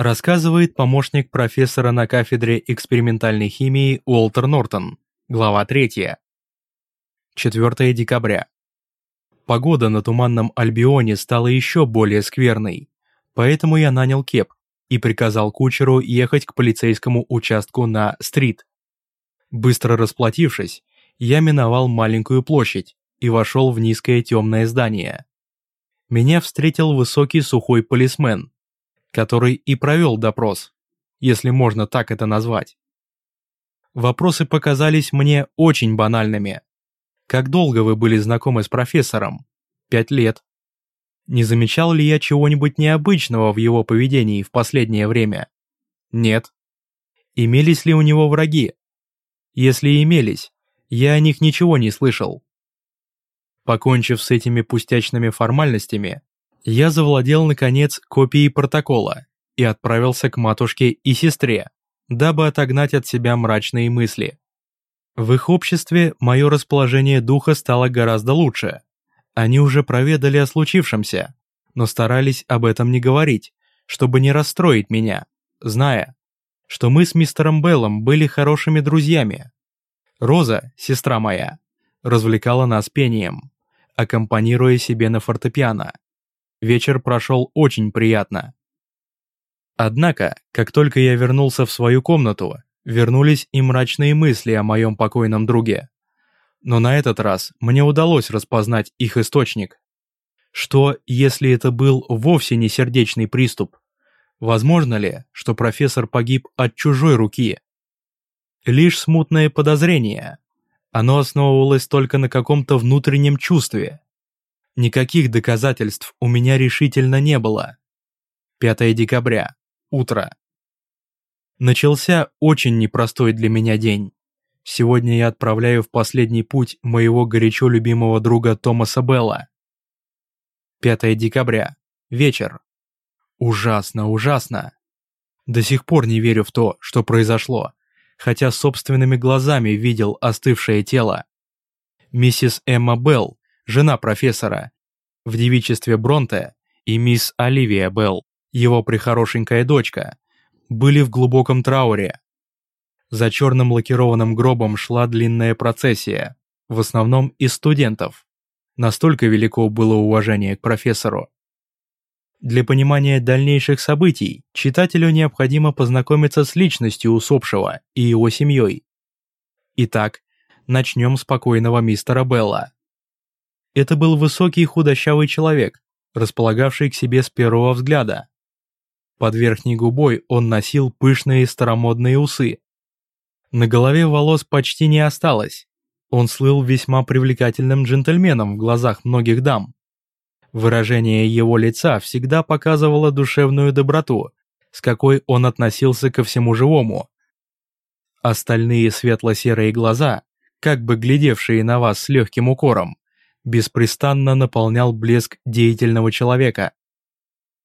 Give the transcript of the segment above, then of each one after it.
Рассказывает помощник профессора на кафедре экспериментальной химии Уолтер Нортон. Глава 3. 4 декабря. Погода на Туманном Альбионе стала еще более скверной, поэтому я нанял кеп и приказал кучеру ехать к полицейскому участку на стрит. Быстро расплатившись, я миновал маленькую площадь и вошел в низкое темное здание. Меня встретил высокий сухой полисмен, который и провел допрос, если можно так это назвать. Вопросы показались мне очень банальными. Как долго вы были знакомы с профессором? Пять лет. Не замечал ли я чего-нибудь необычного в его поведении в последнее время? Нет. Имелись ли у него враги? Если имелись, я о них ничего не слышал. Покончив с этими пустячными формальностями, я завладел, наконец, копией протокола и отправился к матушке и сестре, дабы отогнать от себя мрачные мысли. В их обществе мое расположение духа стало гораздо лучше. Они уже проведали о случившемся, но старались об этом не говорить, чтобы не расстроить меня, зная, что мы с мистером Беллом были хорошими друзьями. Роза, сестра моя, развлекала нас пением, аккомпанируя себе на фортепиано. Вечер прошел очень приятно. Однако, как только я вернулся в свою комнату, вернулись и мрачные мысли о моем покойном друге. Но на этот раз мне удалось распознать их источник. Что, если это был вовсе не сердечный приступ? Возможно ли, что профессор погиб от чужой руки? Лишь смутное подозрение. Оно основывалось только на каком-то внутреннем чувстве. Никаких доказательств у меня решительно не было. 5 декабря. Утро. Начался очень непростой для меня день. Сегодня я отправляю в последний путь моего горячо любимого друга Томаса Белла. 5 декабря. Вечер. Ужасно, ужасно. До сих пор не верю в то, что произошло, хотя собственными глазами видел остывшее тело. Миссис Эмма Белл, жена профессора, в девичестве Бронте, и мисс Оливия Белл, его прихорошенькая дочка, были в глубоком трауре. За черным лакированным гробом шла длинная процессия, в основном из студентов. Настолько велико было уважение к профессору. Для понимания дальнейших событий читателю необходимо познакомиться с личностью усопшего и его семьей. Итак, начнем с покойного мистера Белла. Это был высокий худощавый человек, располагавший к себе с первого взгляда. Под верхней губой он носил пышные старомодные усы. На голове волос почти не осталось. Он слыл весьма привлекательным джентльменом в глазах многих дам. Выражение его лица всегда показывало душевную доброту, с какой он относился ко всему живому. Остальные светло-серые глаза, как бы глядевшие на вас с легким укором, беспрестанно наполнял блеск деятельного человека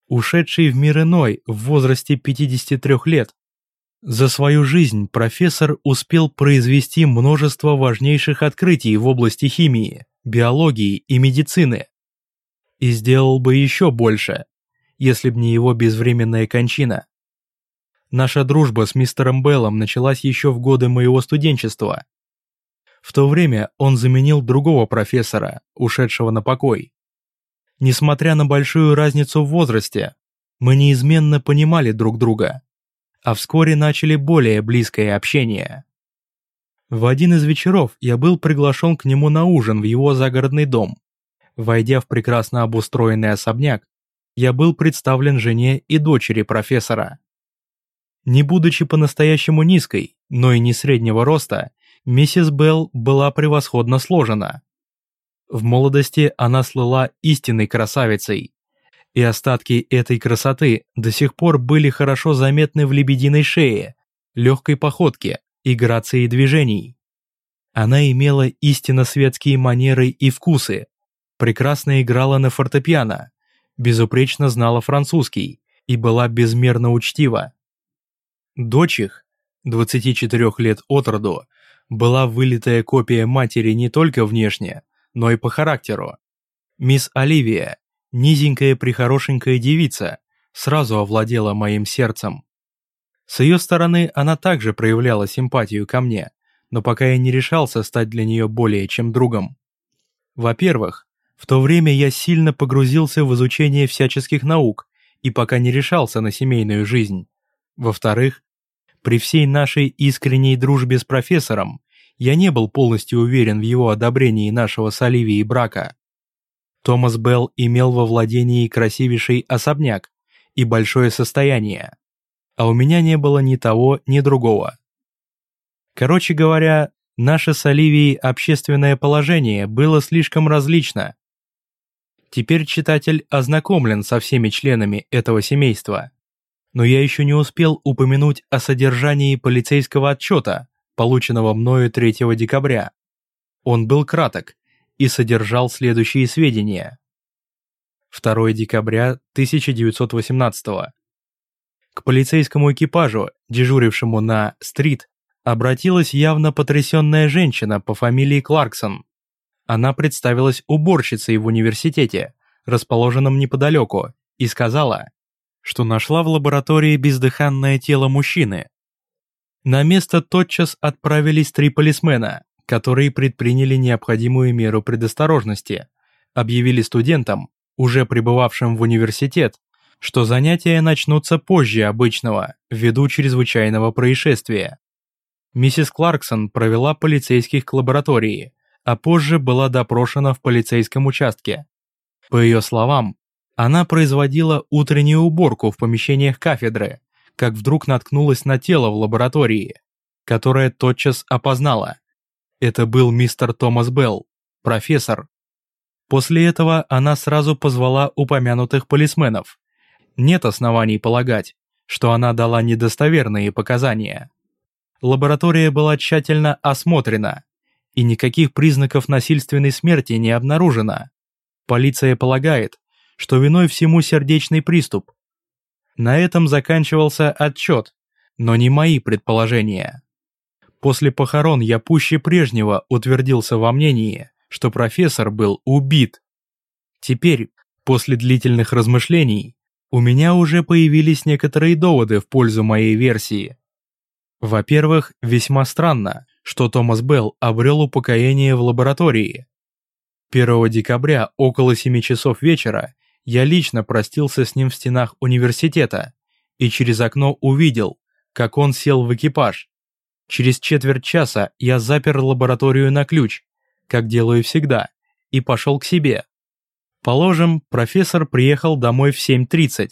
ушедший в мир иной в возрасте 53 лет. За свою жизнь профессор успел произвести множество важнейших открытий в области химии, биологии и медицины. И сделал бы еще больше, если б не его безвременная кончина. Наша дружба с мистером Беллом началась еще в годы моего студенчества. В то время он заменил другого профессора, ушедшего на покой. Несмотря на большую разницу в возрасте, мы неизменно понимали друг друга, а вскоре начали более близкое общение. В один из вечеров я был приглашен к нему на ужин в его загородный дом. Войдя в прекрасно обустроенный особняк, я был представлен жене и дочери профессора. Не будучи по-настоящему низкой, но и не среднего роста, миссис Белл была превосходно сложена. В молодости она слыла истинной красавицей, и остатки этой красоты до сих пор были хорошо заметны в лебединой шее, легкой походке и грации движений. Она имела истинно светские манеры и вкусы, прекрасно играла на фортепиано, безупречно знала французский и была безмерно учтива. Дочь их, 24 лет от роду, была вылитая копия матери не только внешне, но и по характеру. Мисс Оливия, низенькая прихорошенькая девица, сразу овладела моим сердцем. С ее стороны она также проявляла симпатию ко мне, но пока я не решался стать для нее более чем другом. Во-первых, в то время я сильно погрузился в изучение всяческих наук и пока не решался на семейную жизнь. Во-вторых, при всей нашей искренней дружбе с профессором я не был полностью уверен в его одобрении нашего с Оливией брака. Томас Белл имел во владении красивейший особняк и большое состояние, а у меня не было ни того, ни другого. Короче говоря, наше с Оливией общественное положение было слишком различно. Теперь читатель ознакомлен со всеми членами этого семейства. Но я еще не успел упомянуть о содержании полицейского отчета, полученного мною 3 декабря. Он был краток и содержал следующие сведения. 2 декабря 1918 К полицейскому экипажу, дежурившему на «Стрит», обратилась явно потрясенная женщина по фамилии Кларксон. Она представилась уборщицей в университете, расположенном неподалеку, и сказала, что нашла в лаборатории бездыханное тело мужчины. На место тотчас отправились три полисмена, которые предприняли необходимую меру предосторожности, объявили студентам, уже пребывавшим в университет, что занятия начнутся позже обычного, ввиду чрезвычайного происшествия. Миссис Кларксон провела полицейских к лаборатории, а позже была допрошена в полицейском участке. По ее словам, она производила утреннюю уборку в помещениях кафедры, как вдруг наткнулась на тело в лаборатории, которое тотчас опознала. Это был мистер Томас Белл, профессор. После этого она сразу позвала упомянутых полисменов. Нет оснований полагать, что она дала недостоверные показания. Лаборатория была тщательно осмотрена, и никаких признаков насильственной смерти не обнаружено. Полиция полагает, что виной всему сердечный приступ. На этом заканчивался отчет, но не мои предположения. После похорон я пуще прежнего утвердился во мнении, что профессор был убит. Теперь, после длительных размышлений, у меня уже появились некоторые доводы в пользу моей версии. Во-первых, весьма странно, что Томас Белл обрел упокоение в лаборатории. 1 декабря около 7 часов вечера я лично простился с ним в стенах университета и через окно увидел, как он сел в экипаж. Через четверть часа я запер лабораторию на ключ, как делаю всегда, и пошел к себе. Положим, профессор приехал домой в 7.30.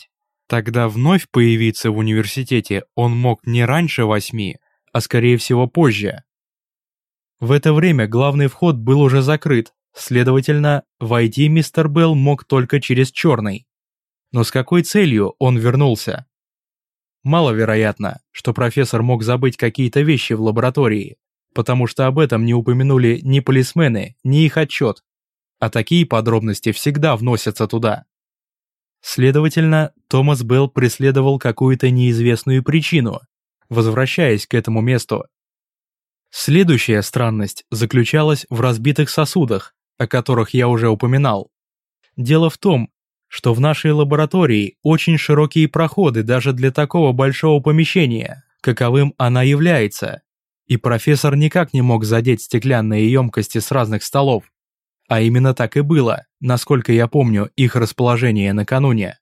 Тогда вновь появиться в университете он мог не раньше восьми, а скорее всего позже. В это время главный вход был уже закрыт, следовательно, войти мистер Белл мог только через черный. Но с какой целью он вернулся? Маловероятно, что профессор мог забыть какие-то вещи в лаборатории, потому что об этом не упомянули ни полисмены, ни их отчет, а такие подробности всегда вносятся туда. Следовательно, Томас Белл преследовал какую-то неизвестную причину, возвращаясь к этому месту. Следующая странность заключалась в разбитых сосудах, о которых я уже упоминал. Дело в том, что в нашей лаборатории очень широкие проходы даже для такого большого помещения, каковым она является, и профессор никак не мог задеть стеклянные емкости с разных столов. А именно так и было, насколько я помню их расположение накануне.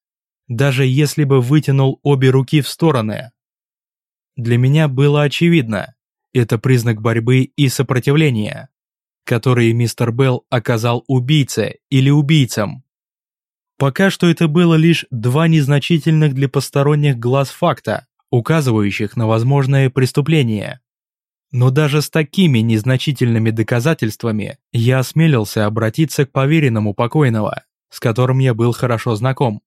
Даже если бы вытянул обе руки в стороны. Для меня было очевидно, это признак борьбы и сопротивления, которые мистер Белл оказал убийце или убийцам. Пока что это было лишь два незначительных для посторонних глаз факта, указывающих на возможное преступление. Но даже с такими незначительными доказательствами я осмелился обратиться к поверенному покойного, с которым я был хорошо знаком.